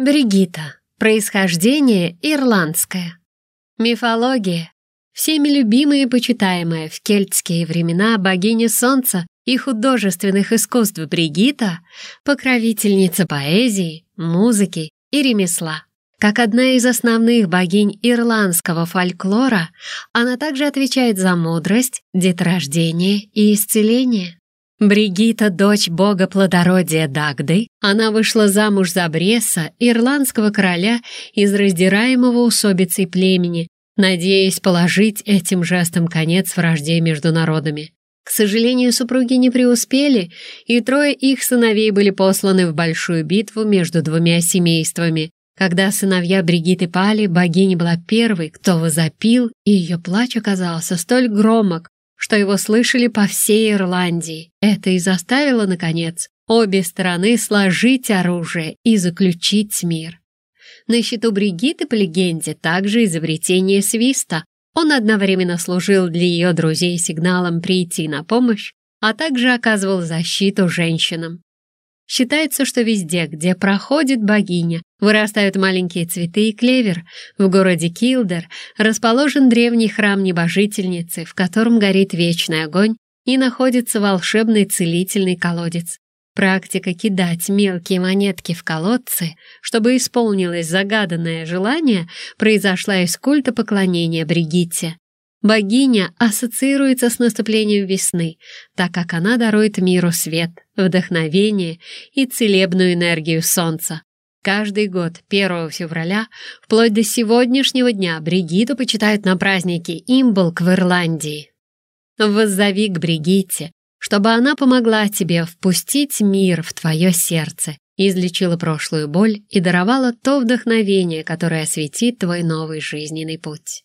Бригита. Происхождение ирландское. Мифология. Всеми любимая и почитаемая в кельтские времена богиня солнца и художественных искусств Бригита, покровительница поэзии, музыки и ремесла. Как одна из основных богинь ирландского фольклора, она также отвечает за мудрость, деторождение и исцеление. Бригита, дочь бога плодородия Дагды, она вышла замуж за Бресса, ирландского короля из раздираемого усобицей племени, надеясь положить этим жестом конец вражде между народами. К сожалению, супруги не преуспели, и трое их сыновей были посланы в большую битву между двумя семействами. Когда сыновья Бригиты пали, богиня была первой, кто возопил, и ее плач оказался столь громок, что его слышали по всей Ирландии. Это и заставило, наконец, обе стороны сложить оружие и заключить мир. На счету Бригитты, по легенде, также изобретение свиста. Он одновременно служил для ее друзей сигналом прийти на помощь, а также оказывал защиту женщинам. Считается, что везде, где проходит богиня, вырастают маленькие цветы и клевер. В городе Килдер расположен древний храм небожительницы, в котором горит вечный огонь и находится волшебный целительный колодец. Практика кидать мелкие монетки в колодцы, чтобы исполнилось загаданное желание, произошла из культа поклонения Бригитте. Богиня ассоциируется с наступлением весны, так как она дарует миру свет, вдохновение и целебную энергию солнца. Каждый год 1 февраля, вплоть до сегодняшнего дня, Бригиту почитают на празднике Имболк в Ирландии. Воззови к Бригитте, чтобы она помогла тебе впустить мир в твое сердце, излечила прошлую боль и даровала то вдохновение, которое осветит твой новый жизненный путь.